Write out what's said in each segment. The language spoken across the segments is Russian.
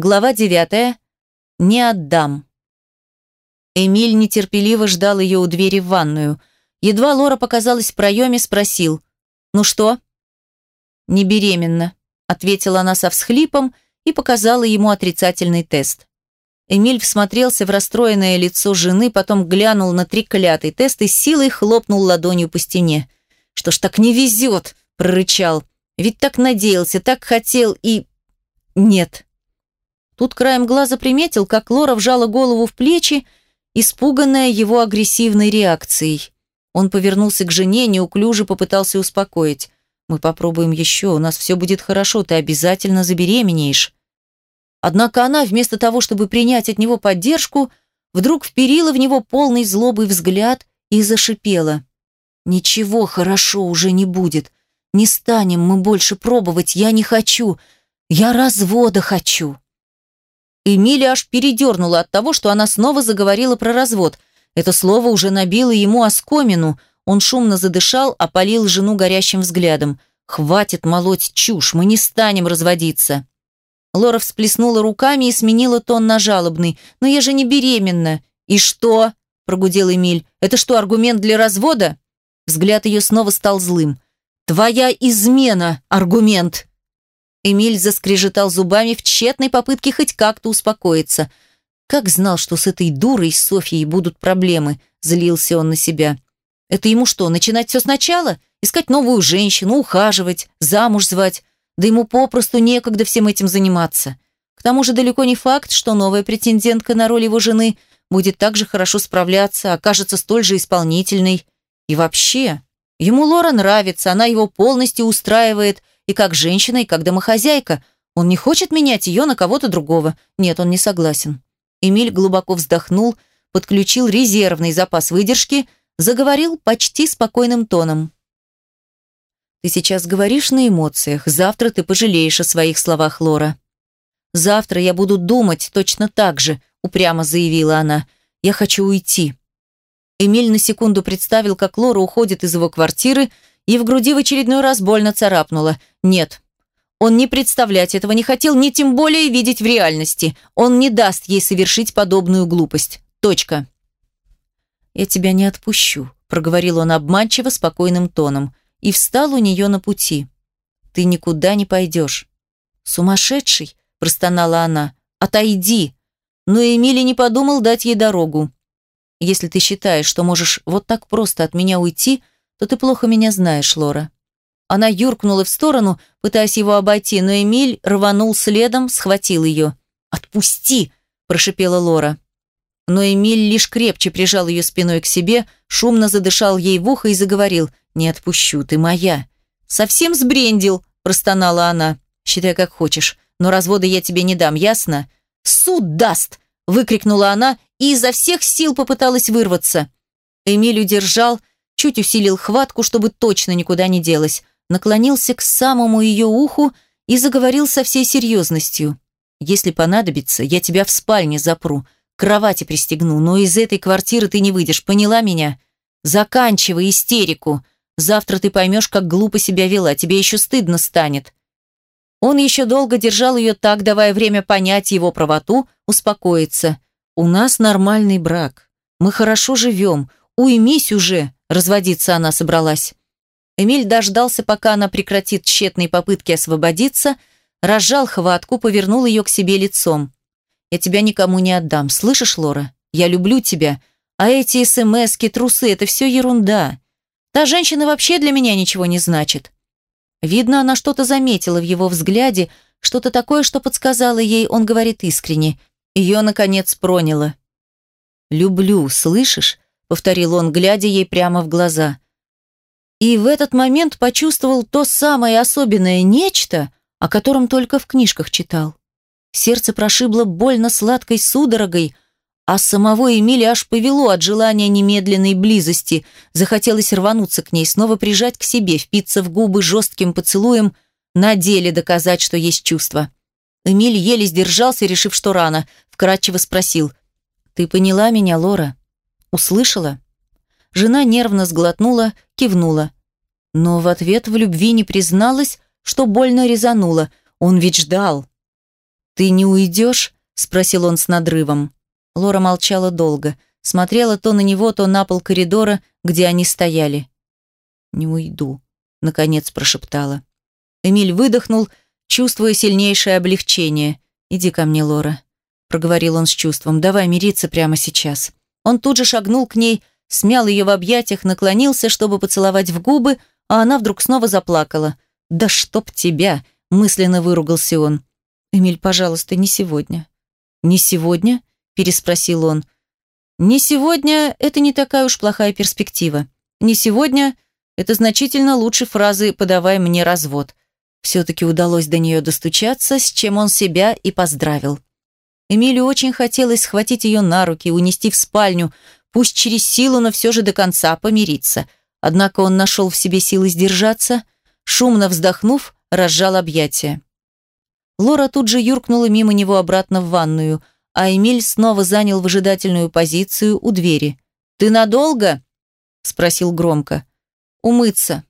Глава 9. Не отдам. Эмиль нетерпеливо ждал ее у двери в ванную. Едва Лора показалась в проеме, спросил. «Ну что?» «Не беременна», — ответила она со всхлипом и показала ему отрицательный тест. Эмиль всмотрелся в расстроенное лицо жены, потом глянул на треклятый тест и силой хлопнул ладонью по стене. «Что ж так не везет?» – прорычал. «Ведь так надеялся, так хотел и...» «Нет». Тут краем глаза приметил, как Лора вжала голову в плечи, испуганная его агрессивной реакцией. Он повернулся к жене, неуклюже попытался успокоить. «Мы попробуем еще, у нас все будет хорошо, ты обязательно забеременеешь». Однако она, вместо того, чтобы принять от него поддержку, вдруг вперила в него полный злобы взгляд и зашипела. «Ничего хорошо уже не будет. Не станем мы больше пробовать, я не хочу. Я развода хочу». Эмилия аж передернула от того, что она снова заговорила про развод. Это слово уже набило ему оскомину. Он шумно задышал, опалил жену горящим взглядом. «Хватит молоть чушь, мы не станем разводиться». Лора всплеснула руками и сменила тон на жалобный. «Но я же не беременна». «И что?» – прогудел Эмиль. «Это что, аргумент для развода?» Взгляд ее снова стал злым. «Твоя измена – аргумент!» Эмиль заскрежетал зубами в тщетной попытке хоть как-то успокоиться. Как знал, что с этой дурой Софьей будут проблемы, злился он на себя. Это ему что, начинать все сначала? Искать новую женщину, ухаживать, замуж звать? Да ему попросту некогда всем этим заниматься. К тому же далеко не факт, что новая претендентка на роль его жены будет так же хорошо справляться, окажется столь же исполнительной. И вообще, ему Лора нравится, она его полностью устраивает – и как женщина, и как домохозяйка. Он не хочет менять ее на кого-то другого. Нет, он не согласен. Эмиль глубоко вздохнул, подключил резервный запас выдержки, заговорил почти спокойным тоном. «Ты сейчас говоришь на эмоциях, завтра ты пожалеешь о своих словах, Лора». «Завтра я буду думать точно так же», — упрямо заявила она. «Я хочу уйти». Эмиль на секунду представил, как Лора уходит из его квартиры, и в груди в очередной раз больно царапнуло. Нет, он не представлять этого не хотел, ни тем более видеть в реальности. Он не даст ей совершить подобную глупость. Точка. «Я тебя не отпущу», – проговорил он обманчиво спокойным тоном и встал у нее на пути. «Ты никуда не пойдешь». «Сумасшедший?» – простонала она. «Отойди!» Но Эмили не подумал дать ей дорогу. «Если ты считаешь, что можешь вот так просто от меня уйти», – то ты плохо меня знаешь, Лора». Она юркнула в сторону, пытаясь его обойти, но Эмиль рванул следом, схватил ее. «Отпусти!» – прошипела Лора. Но Эмиль лишь крепче прижал ее спиной к себе, шумно задышал ей в ухо и заговорил. «Не отпущу, ты моя». «Совсем сбрендил!» – простонала она. «Считай, как хочешь, но развода я тебе не дам, ясно?» «Суд даст!» – выкрикнула она и изо всех сил попыталась вырваться. Эмиль удержал, чуть усилил хватку, чтобы точно никуда не делась, наклонился к самому ее уху и заговорил со всей серьезностью. «Если понадобится, я тебя в спальне запру, кровати пристегну, но из этой квартиры ты не выйдешь, поняла меня? Заканчивай истерику. Завтра ты поймешь, как глупо себя вела, тебе еще стыдно станет». Он еще долго держал ее так, давая время понять его правоту, успокоиться. «У нас нормальный брак. Мы хорошо живем. Уймись уже!» Разводиться она собралась. Эмиль дождался, пока она прекратит тщетные попытки освободиться, разжал хватку, повернул ее к себе лицом. «Я тебя никому не отдам, слышишь, Лора? Я люблю тебя, а эти смски, трусы – это все ерунда. Та женщина вообще для меня ничего не значит». Видно, она что-то заметила в его взгляде, что-то такое, что подсказало ей, он говорит искренне. Ее, наконец, проняло. «Люблю, слышишь? Повторил он, глядя ей прямо в глаза. И в этот момент почувствовал то самое особенное нечто, о котором только в книжках читал. Сердце прошибло больно сладкой судорогой, а самого Эмиля аж повело от желания немедленной близости. Захотелось рвануться к ней, снова прижать к себе, впиться в губы жестким поцелуем, на деле доказать, что есть чувство. Эмиль еле сдержался, решив, что рано, вкратчиво спросил. «Ты поняла меня, Лора?» Услышала? Жена нервно сглотнула, кивнула. Но в ответ в любви не призналась, что больно резанула. Он ведь ждал. «Ты не уйдешь?» – спросил он с надрывом. Лора молчала долго, смотрела то на него, то на пол коридора, где они стояли. «Не уйду», – наконец прошептала. Эмиль выдохнул, чувствуя сильнейшее облегчение. «Иди ко мне, Лора», – проговорил он с чувством. «Давай мириться прямо сейчас». Он тут же шагнул к ней, смял ее в объятиях, наклонился, чтобы поцеловать в губы, а она вдруг снова заплакала. «Да чтоб тебя!» – мысленно выругался он. «Эмиль, пожалуйста, не сегодня». «Не сегодня?» – переспросил он. «Не сегодня – это не такая уж плохая перспектива. Не сегодня – это значительно лучше фразы «подавай мне развод». Все-таки удалось до нее достучаться, с чем он себя и поздравил. Эмилю очень хотелось схватить ее на руки, унести в спальню, пусть через силу, но все же до конца помириться. Однако он нашел в себе силы сдержаться, шумно вздохнув, разжал объятия. Лора тут же юркнула мимо него обратно в ванную, а Эмиль снова занял выжидательную позицию у двери. «Ты надолго?» – спросил громко. «Умыться».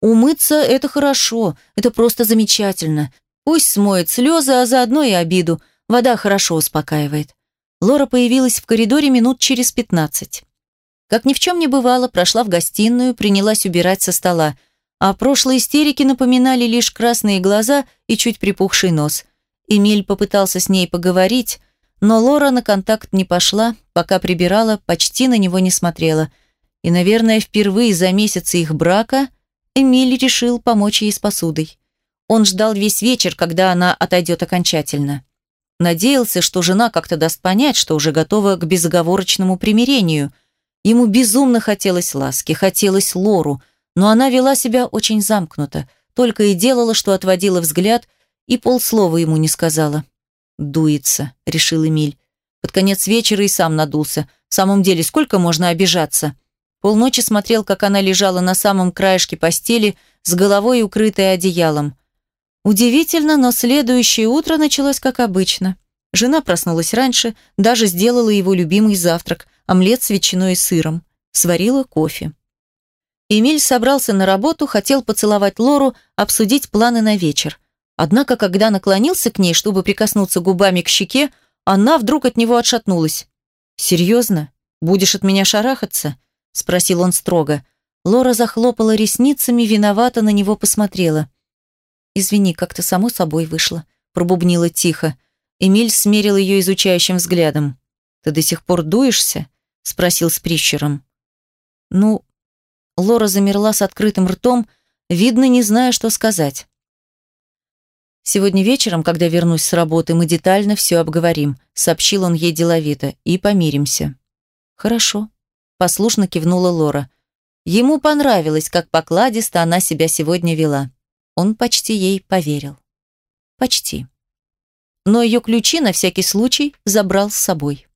«Умыться – это хорошо, это просто замечательно. Пусть смоет слезы, а заодно и обиду. Вода хорошо успокаивает». Лора появилась в коридоре минут через пятнадцать. Как ни в чем не бывало, прошла в гостиную, принялась убирать со стола – а прошлые истерики напоминали лишь красные глаза и чуть припухший нос. Эмиль попытался с ней поговорить, но Лора на контакт не пошла, пока прибирала, почти на него не смотрела. И, наверное, впервые за месяцы их брака Эмиль решил помочь ей с посудой. Он ждал весь вечер, когда она отойдет окончательно. Надеялся, что жена как-то даст понять, что уже готова к безоговорочному примирению. Ему безумно хотелось ласки, хотелось Лору – но она вела себя очень замкнуто, только и делала, что отводила взгляд, и полслова ему не сказала. «Дуется», — решил Эмиль. Под конец вечера и сам надулся. В самом деле, сколько можно обижаться? Полночи смотрел, как она лежала на самом краешке постели, с головой укрытой одеялом. Удивительно, но следующее утро началось как обычно. Жена проснулась раньше, даже сделала его любимый завтрак – омлет с ветчиной и сыром. Сварила кофе. Эмиль собрался на работу, хотел поцеловать Лору, обсудить планы на вечер. Однако, когда наклонился к ней, чтобы прикоснуться губами к щеке, она вдруг от него отшатнулась. «Серьезно? Будешь от меня шарахаться?» – спросил он строго. Лора захлопала ресницами, виновато на него посмотрела. «Извини, как-то само собой вышло», – пробубнила тихо. Эмиль смерил ее изучающим взглядом. «Ты до сих пор дуешься?» – спросил с прищером. «Ну, Лора замерла с открытым ртом, видно, не зная, что сказать. «Сегодня вечером, когда вернусь с работы, мы детально все обговорим», сообщил он ей деловито, «и помиримся». «Хорошо», послушно кивнула Лора. Ему понравилось, как покладисто она себя сегодня вела. Он почти ей поверил. Почти. Но ее ключи на всякий случай забрал с собой.